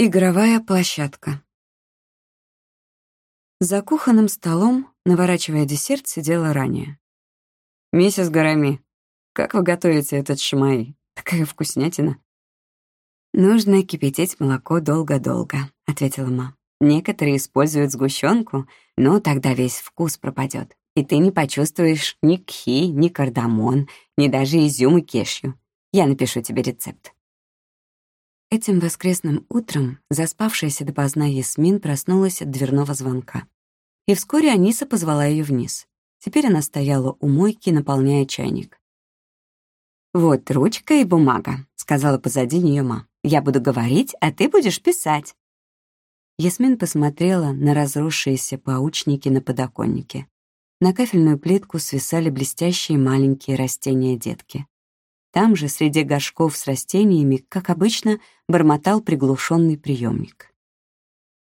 Игровая площадка. За кухонным столом, наворачивая десерт, сидела ранее. «Миссис Гарами, как вы готовите этот шмай? Такая вкуснятина». «Нужно кипятить молоко долго-долго», — ответила ма. «Некоторые используют сгущенку, но тогда весь вкус пропадет, и ты не почувствуешь ни кхи, ни кардамон, ни даже изюм и кешью. Я напишу тебе рецепт». Этим воскресным утром заспавшаяся допоздна Ясмин проснулась от дверного звонка. И вскоре Аниса позвала ее вниз. Теперь она стояла у мойки, наполняя чайник. «Вот ручка и бумага», — сказала позади нее ма. «Я буду говорить, а ты будешь писать». Ясмин посмотрела на разросшиеся паучники на подоконнике. На кафельную плитку свисали блестящие маленькие растения-детки. Там же, среди горшков с растениями, как обычно, бормотал приглушенный приемник.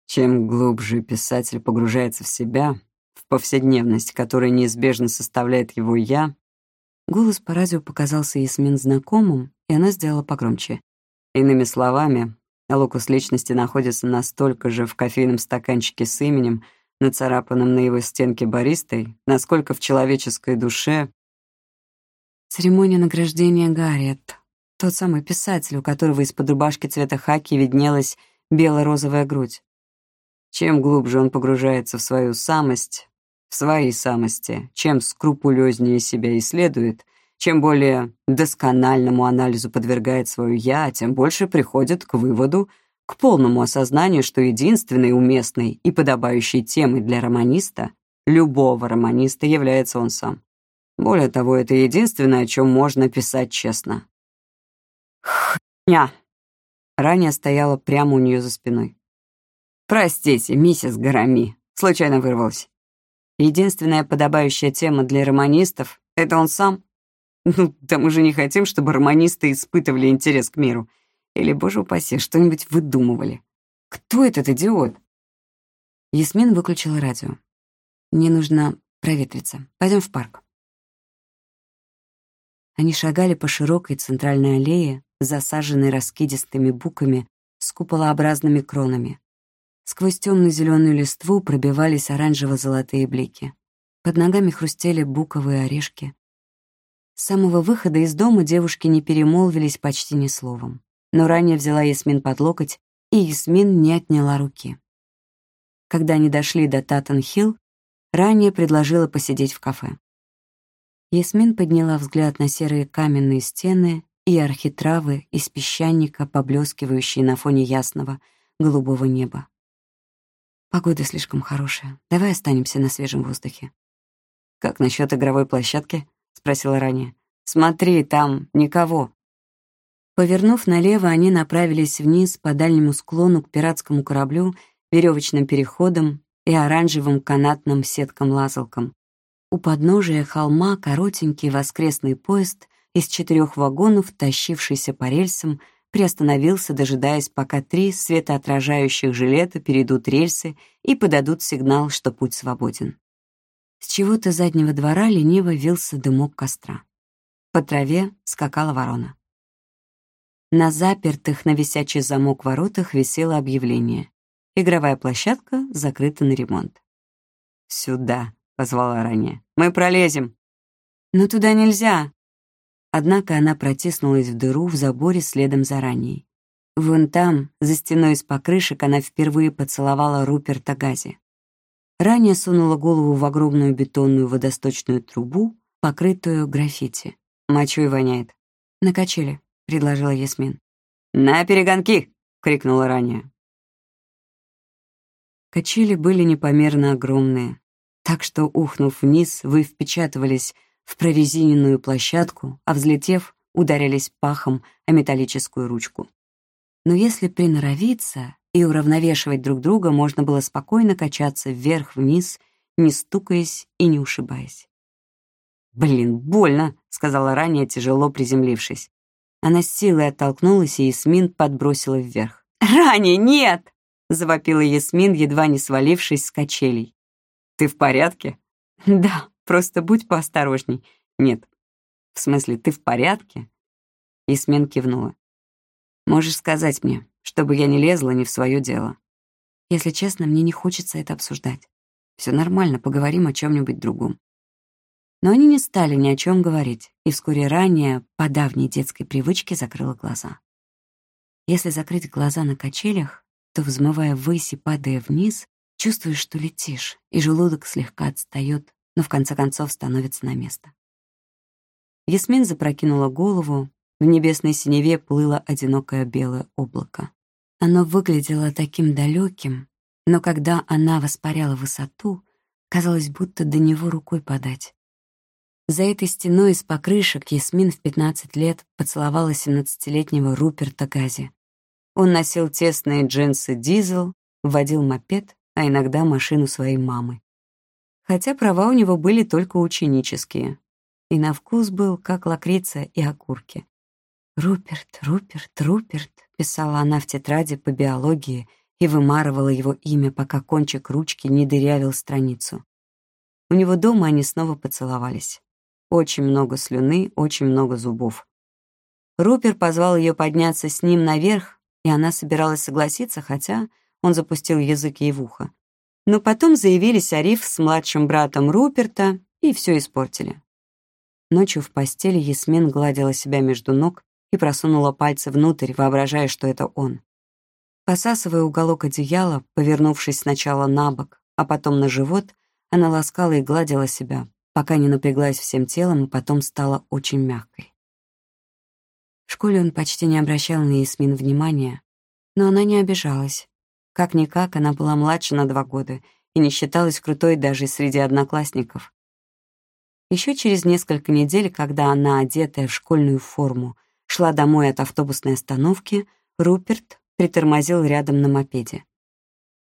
Чем глубже писатель погружается в себя, в повседневность, которая неизбежно составляет его «я», голос по радио показался Ясмин знакомым, и она сделала погромче. Иными словами, локус личности находится настолько же в кофейном стаканчике с именем, нацарапанным на его стенке баристой, насколько в человеческой душе Церемония награждения Гарриет. Тот самый писатель, у которого из-под рубашки цвета хаки виднелась бело-розовая грудь. Чем глубже он погружается в свою самость, в свои самости, чем скрупулезнее себя исследует, чем более доскональному анализу подвергает свое «я», тем больше приходит к выводу, к полному осознанию, что единственной уместной и подобающей темой для романиста, любого романиста, является он сам. Более того, это единственное, о чем можно писать честно. Хня. Ранее стояла прямо у нее за спиной. «Простите, миссис Гарами», случайно вырвалась. Единственная подобающая тема для романистов — это он сам. Ну, да мы же не хотим, чтобы романисты испытывали интерес к миру. Или, боже упаси, что-нибудь выдумывали. Кто этот идиот? Ясмин выключила радио. «Мне нужно проветриться. Пойдем в парк». Они шагали по широкой центральной аллее, засаженной раскидистыми буками с куполообразными кронами. Сквозь темно-зеленую листву пробивались оранжево-золотые блики. Под ногами хрустели буковые орешки. С самого выхода из дома девушки не перемолвились почти ни словом. Но ранее взяла Ясмин под локоть, и Ясмин не отняла руки. Когда они дошли до Таттен-Хилл, ранее предложила посидеть в кафе. Ясмин подняла взгляд на серые каменные стены и архитравы из песчаника, поблескивающие на фоне ясного голубого неба. Погода слишком хорошая. Давай останемся на свежем воздухе. «Как насчет игровой площадки?» — спросила ранее. «Смотри, там никого». Повернув налево, они направились вниз по дальнему склону к пиратскому кораблю, веревочным переходам и оранжевым канатным сеткам-лазалкам, у подножия холма коротенький воскресный поезд из четырех вагонов, тащившийся по рельсам, приостановился, дожидаясь, пока три светоотражающих жилета перейдут рельсы и подадут сигнал, что путь свободен. С чего-то заднего двора лениво вился дымок костра. По траве скакала ворона. На запертых на висячий замок воротах висело объявление. Игровая площадка закрыта на ремонт. «Сюда», позвала ранее. «Мы пролезем». «Но туда нельзя». Однако она протиснулась в дыру в заборе следом за ранней. Вон там, за стеной из покрышек, она впервые поцеловала Руперта Гази. Ранее сунула голову в огромную бетонную водосточную трубу, покрытую граффити. «Мочой воняет». «На качели», — предложила Ясмин. «На перегонки!» — крикнула ранее. Качели были непомерно огромные, так что, ухнув вниз, вы впечатывались в прорезиненную площадку, а взлетев, ударились пахом о металлическую ручку. Но если приноровиться и уравновешивать друг друга, можно было спокойно качаться вверх-вниз, не стукаясь и не ушибаясь. «Блин, больно», — сказала ранее, тяжело приземлившись. Она с силой оттолкнулась, и Ясмин подбросила вверх. «Ранее нет!» — завопила Ясмин, едва не свалившись с качелей. «Ты в порядке?» «Да, просто будь поосторожней». «Нет». «В смысле, ты в порядке?» Исмен кивнула. «Можешь сказать мне, чтобы я не лезла не в свое дело. Если честно, мне не хочется это обсуждать. Все нормально, поговорим о чем-нибудь другом. Но они не стали ни о чем говорить, и вскоре ранее, по давней детской привычке, закрыла глаза. Если закрыть глаза на качелях, то, взмывая ввысь и падая вниз, чувствуешь, что летишь, и желудок слегка отстает, но в конце концов становится на место. Ясмин запрокинула голову, в небесной синеве плыло одинокое белое облако. Оно выглядело таким далеким, но когда она воспаряла высоту, казалось, будто до него рукой подать. За этой стеной из покрышек Ясмин в 15 лет поцеловала 17-летнего Руперта Гази. Он носил тесные джинсы «Дизель», водил мопед, а иногда машину своей мамы. Хотя права у него были только ученические. И на вкус был, как лакрица и окурки. «Руперт, Руперт, Руперт», — писала она в тетради по биологии и вымарывала его имя, пока кончик ручки не дырявил страницу. У него дома они снова поцеловались. Очень много слюны, очень много зубов. Рупер позвал ее подняться с ним наверх, и она собиралась согласиться, хотя он запустил язык ей в ухо. Но потом заявились Ариф с младшим братом Руперта и все испортили. Ночью в постели Ясмин гладила себя между ног и просунула пальцы внутрь, воображая, что это он. Посасывая уголок одеяла, повернувшись сначала на бок, а потом на живот, она ласкала и гладила себя, пока не напряглась всем телом и потом стала очень мягкой. В школе он почти не обращал на Ясмин внимания, но она не обижалась. Как-никак, она была младше на два года и не считалась крутой даже среди одноклассников. Еще через несколько недель, когда она, одетая в школьную форму, шла домой от автобусной остановки, Руперт притормозил рядом на мопеде.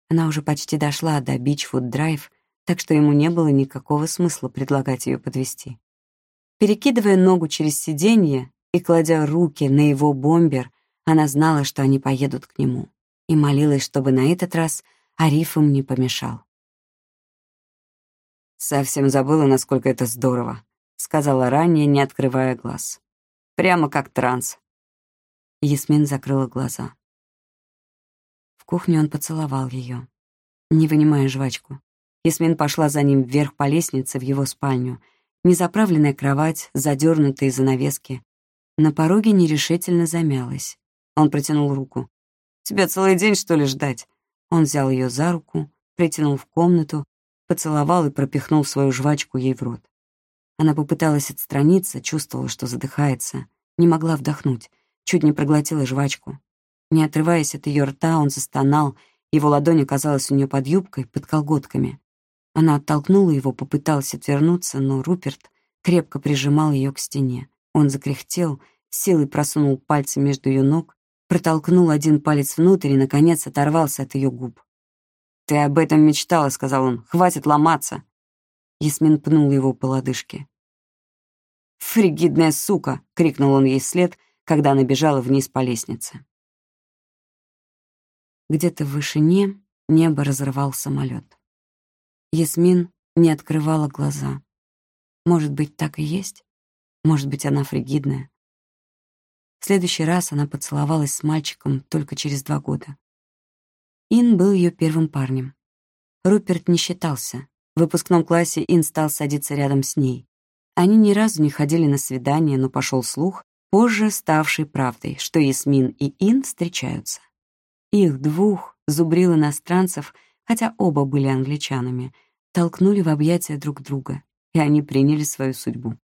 Она уже почти дошла до Бичвуд-драйв, так что ему не было никакого смысла предлагать ее подвести. Перекидывая ногу через сиденье, и, кладя руки на его бомбер, она знала, что они поедут к нему, и молилась, чтобы на этот раз Ариф им не помешал. «Совсем забыла, насколько это здорово», — сказала ранее, не открывая глаз. «Прямо как транс». Ясмин закрыла глаза. В кухне он поцеловал ее, не вынимая жвачку. Ясмин пошла за ним вверх по лестнице в его спальню. Незаправленная кровать, задернутые занавески, на пороге нерешительно замялась. Он протянул руку. «Тебя целый день, что ли, ждать?» Он взял ее за руку, притянул в комнату, поцеловал и пропихнул свою жвачку ей в рот. Она попыталась отстраниться, чувствовала, что задыхается, не могла вдохнуть, чуть не проглотила жвачку. Не отрываясь от ее рта, он застонал, его ладонь оказалась у нее под юбкой, под колготками. Она оттолкнула его, попыталась отвернуться, но Руперт крепко прижимал ее к стене. Он закряхтел, силой просунул пальцы между ее ног, протолкнул один палец внутрь и, наконец, оторвался от ее губ. «Ты об этом мечтала», — сказал он. «Хватит ломаться». Ясмин пнул его по лодыжке. «Фригидная сука!» — крикнул он ей вслед, когда она бежала вниз по лестнице. Где-то в вышине небо разрывал самолет. Ясмин не открывала глаза. Может быть, так и есть? Может быть, она фригидная. В следующий раз она поцеловалась с мальчиком только через два года. Ин был ее первым парнем. Руперт не считался. В выпускном классе Ин стал садиться рядом с ней. Они ни разу не ходили на свидание, но пошел слух, позже ставший правдой, что Ясмин и Ин встречаются. Их двух, зубрил иностранцев, хотя оба были англичанами, толкнули в объятия друг друга, и они приняли свою судьбу.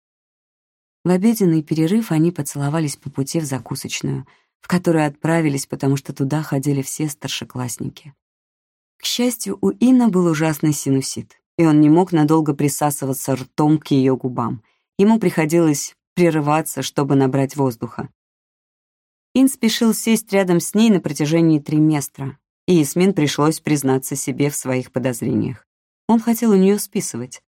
В обеденный перерыв они поцеловались по пути в закусочную, в которую отправились, потому что туда ходили все старшеклассники. К счастью, у Инна был ужасный синусит, и он не мог надолго присасываться ртом к ее губам. Ему приходилось прерываться, чтобы набрать воздуха. Ин спешил сесть рядом с ней на протяжении триместра, и Ясмин пришлось признаться себе в своих подозрениях. Он хотел у нее списывать.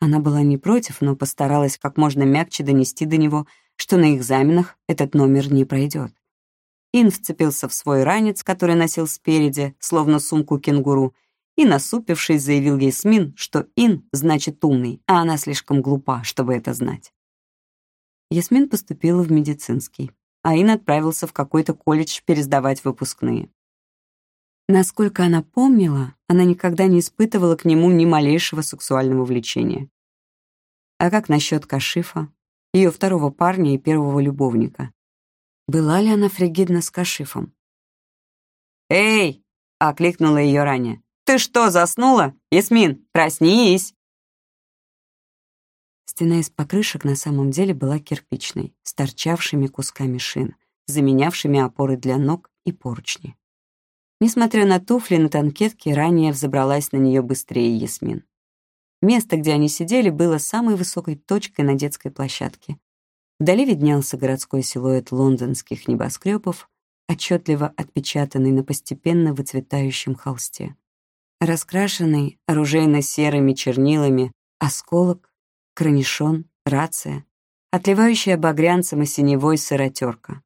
Она была не против, но постаралась как можно мягче донести до него, что на экзаменах этот номер не пройдет. Ин вцепился в свой ранец, который носил спереди, словно сумку кенгуру, и, насупившись, заявил Ясмин, что Ин значит умный, а она слишком глупа, чтобы это знать. Ясмин поступила в медицинский. а Ин отправился в какой-то колледж пересдавать выпускные. Насколько она помнила, она никогда не испытывала к нему ни малейшего сексуального влечения. А как насчет Кашифа, ее второго парня и первого любовника? Была ли она фригидна с Кашифом? «Эй!» — окликнула ее ранее. «Ты что, заснула? Ясмин, проснись!» Стена из покрышек на самом деле была кирпичной, с торчавшими кусками шин, заменявшими опоры для ног и поручни. Несмотря на туфли на танкетке, ранее взобралась на нее быстрее Ясмин. Место, где они сидели, было самой высокой точкой на детской площадке. Вдали виднелся городской силуэт лондонских небоскребов, отчетливо отпечатанный на постепенно выцветающем холсте. Раскрашенный оружейно-серыми чернилами осколок, кранишон, рация, отливающая багрянцем и синевой сыротерка.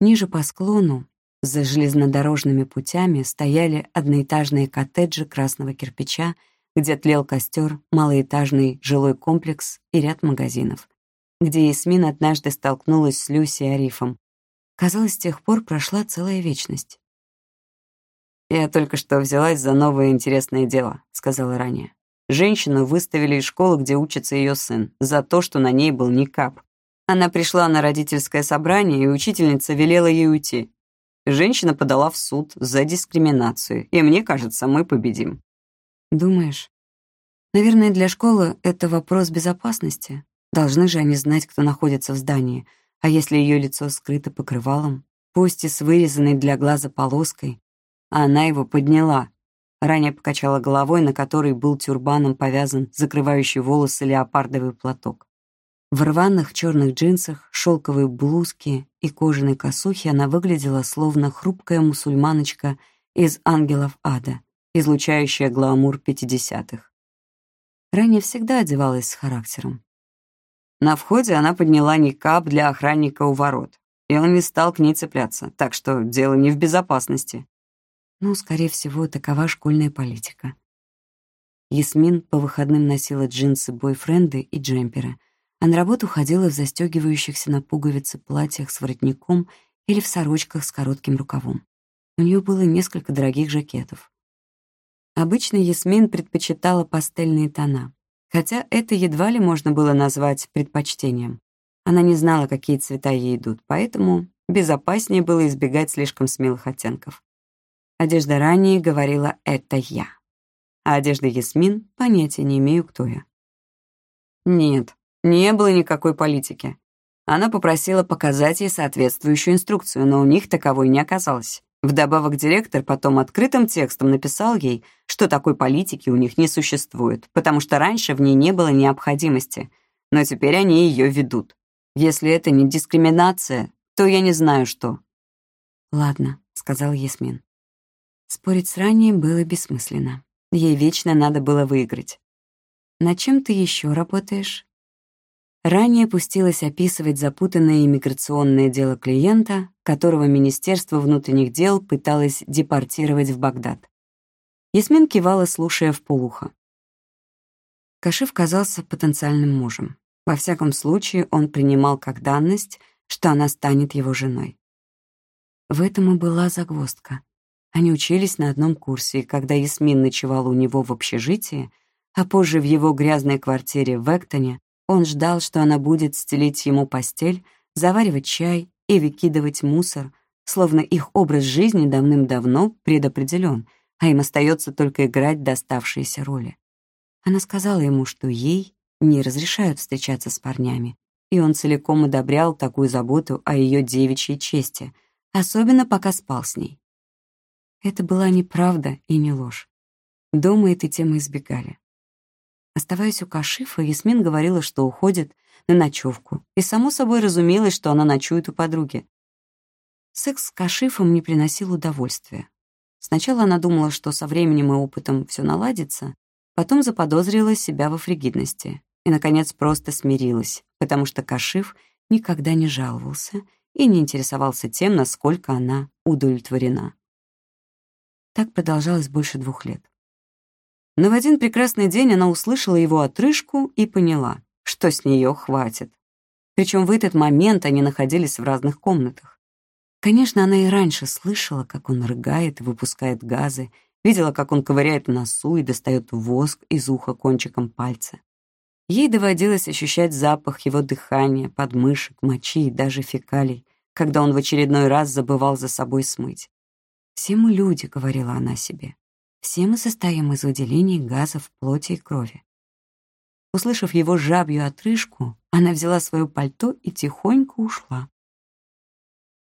Ниже по склону, за железнодорожными путями, стояли одноэтажные коттеджи красного кирпича, где тлел костер, малоэтажный жилой комплекс и ряд магазинов, где Ясмин однажды столкнулась с Люси Арифом. Казалось, с тех пор прошла целая вечность. «Я только что взялась за новое интересное дело», — сказала ранее. Женщину выставили из школы, где учится ее сын, за то, что на ней был никап. Она пришла на родительское собрание, и учительница велела ей уйти. Женщина подала в суд за дискриминацию, и мне кажется, мы победим. Думаешь? Наверное, для школы это вопрос безопасности. Должны же они знать, кто находится в здании. А если ее лицо скрыто покрывалом, пусть и с вырезанной для глаза полоской, а она его подняла. Ранее покачала головой, на которой был тюрбаном повязан закрывающий волосы леопардовый платок. В рваных черных джинсах, шелковой блузке и кожаной косухе она выглядела словно хрупкая мусульманочка из «Ангелов ада», излучающая гламур пятидесятых. Ранее всегда одевалась с характером. На входе она подняла никап для охранника у ворот, и он не стал к ней цепляться, так что дело не в безопасности. Ну, скорее всего, такова школьная политика. Ясмин по выходным носила джинсы-бойфренды и джемперы, а на работу ходила в застегивающихся на пуговицы платьях с воротником или в сорочках с коротким рукавом. У нее было несколько дорогих жакетов. Обычно Ясмин предпочитала пастельные тона, хотя это едва ли можно было назвать предпочтением. Она не знала, какие цвета ей идут, поэтому безопаснее было избегать слишком смелых оттенков. Одежда ранее говорила «это я». А одежда Ясмин понятия не имею, кто я. Нет, не было никакой политики. Она попросила показать ей соответствующую инструкцию, но у них таковой не оказалось. Вдобавок директор потом открытым текстом написал ей, что такой политики у них не существует, потому что раньше в ней не было необходимости, но теперь они ее ведут. Если это не дискриминация, то я не знаю, что. «Ладно», — сказал Ясмин. Спорить с ранее было бессмысленно. Ей вечно надо было выиграть. «На чем ты еще работаешь?» Ранее пустилась описывать запутанное иммиграционное дело клиента, которого Министерство внутренних дел пыталось депортировать в Багдад. Ясмин кивала, слушая в полухо. Кашиф казался потенциальным мужем. Во всяком случае, он принимал как данность, что она станет его женой. В этом и была загвоздка. Они учились на одном курсе, и когда Ясмин ночевала у него в общежитии, а позже в его грязной квартире в Эктоне, он ждал, что она будет стелить ему постель, заваривать чай и выкидывать мусор, словно их образ жизни давным-давно предопределен, а им остается только играть доставшиеся роли. Она сказала ему, что ей не разрешают встречаться с парнями, и он целиком одобрял такую заботу о ее девичьей чести, особенно пока спал с ней. Это была неправда и не ложь. Дома этой темы избегали. Оставаясь у Кашифа, Ясмин говорила, что уходит на ночевку, и само собой разумелось, что она ночует у подруги. Секс с Кашифом не приносил удовольствия. Сначала она думала, что со временем и опытом все наладится, потом заподозрила себя во фригидности и, наконец, просто смирилась, потому что Кашиф никогда не жаловался и не интересовался тем, насколько она удовлетворена. Так продолжалось больше двух лет. Но в один прекрасный день она услышала его отрыжку и поняла, что с нее хватит. Причем в этот момент они находились в разных комнатах. Конечно, она и раньше слышала, как он рыгает и выпускает газы, видела, как он ковыряет носу и достает воск из уха кончиком пальца. Ей доводилось ощущать запах его дыхания, подмышек, мочи и даже фекалий, когда он в очередной раз забывал за собой смыть. «Все мы люди», — говорила она себе. «Все мы состоим из выделений газов плоти и крови». Услышав его жабью отрыжку, она взяла свое пальто и тихонько ушла.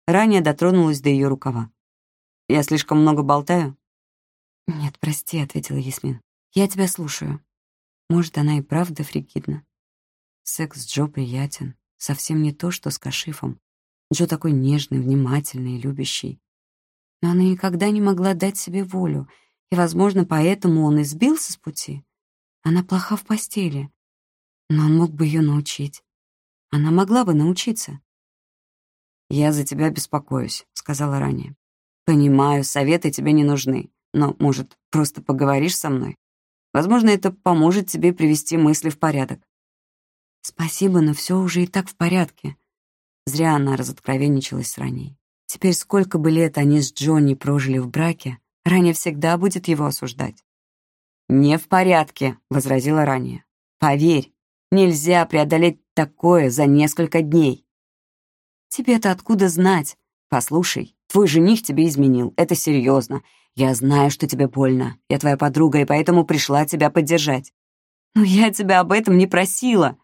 Ранее дотронулась до ее рукава. «Я слишком много болтаю?» «Нет, прости», — ответила Ясмин. «Я тебя слушаю». Может, она и правда фригидна. Секс с Джо приятен. Совсем не то, что с Кашифом. Джо такой нежный, внимательный и любящий. Но она никогда не могла дать себе волю, и, возможно, поэтому он и сбился с пути. Она плоха в постели, но он мог бы ее научить. Она могла бы научиться. «Я за тебя беспокоюсь», — сказала ранее. «Понимаю, советы тебе не нужны, но, может, просто поговоришь со мной? Возможно, это поможет тебе привести мысли в порядок». «Спасибо, но все уже и так в порядке». Зря она разоткровенничалась с ранней. Теперь сколько бы лет они с Джонни прожили в браке, Ранее всегда будет его осуждать. «Не в порядке», — возразила ранее. «Поверь, нельзя преодолеть такое за несколько дней». «Тебе-то откуда знать? Послушай, твой жених тебе изменил, это серьезно. Я знаю, что тебе больно. Я твоя подруга, и поэтому пришла тебя поддержать». «Но я тебя об этом не просила».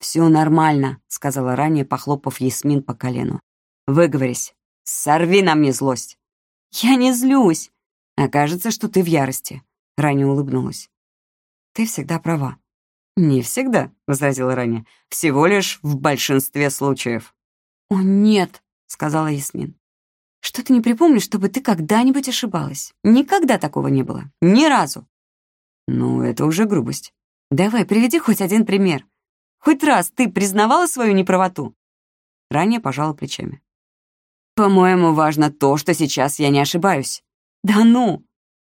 «Все нормально», — сказала ранее, похлопав Ясмин по колену. «Выговорись. Сорви на мне злость». «Я не злюсь». «Окажется, что ты в ярости», — Раня улыбнулась. «Ты всегда права». «Не всегда», — возразила Раня. «Всего лишь в большинстве случаев». «О, нет», — сказала Ясмин. «Что ты не припомнишь, чтобы ты когда-нибудь ошибалась? Никогда такого не было. Ни разу». «Ну, это уже грубость. Давай, приведи хоть один пример. Хоть раз ты признавала свою неправоту?» Ранее пожала плечами. «По-моему, важно то, что сейчас я не ошибаюсь. «Да ну!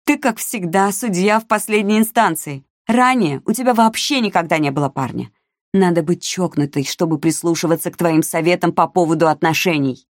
Ты, как всегда, судья в последней инстанции. Ранее у тебя вообще никогда не было парня. Надо быть чокнутой, чтобы прислушиваться к твоим советам по поводу отношений».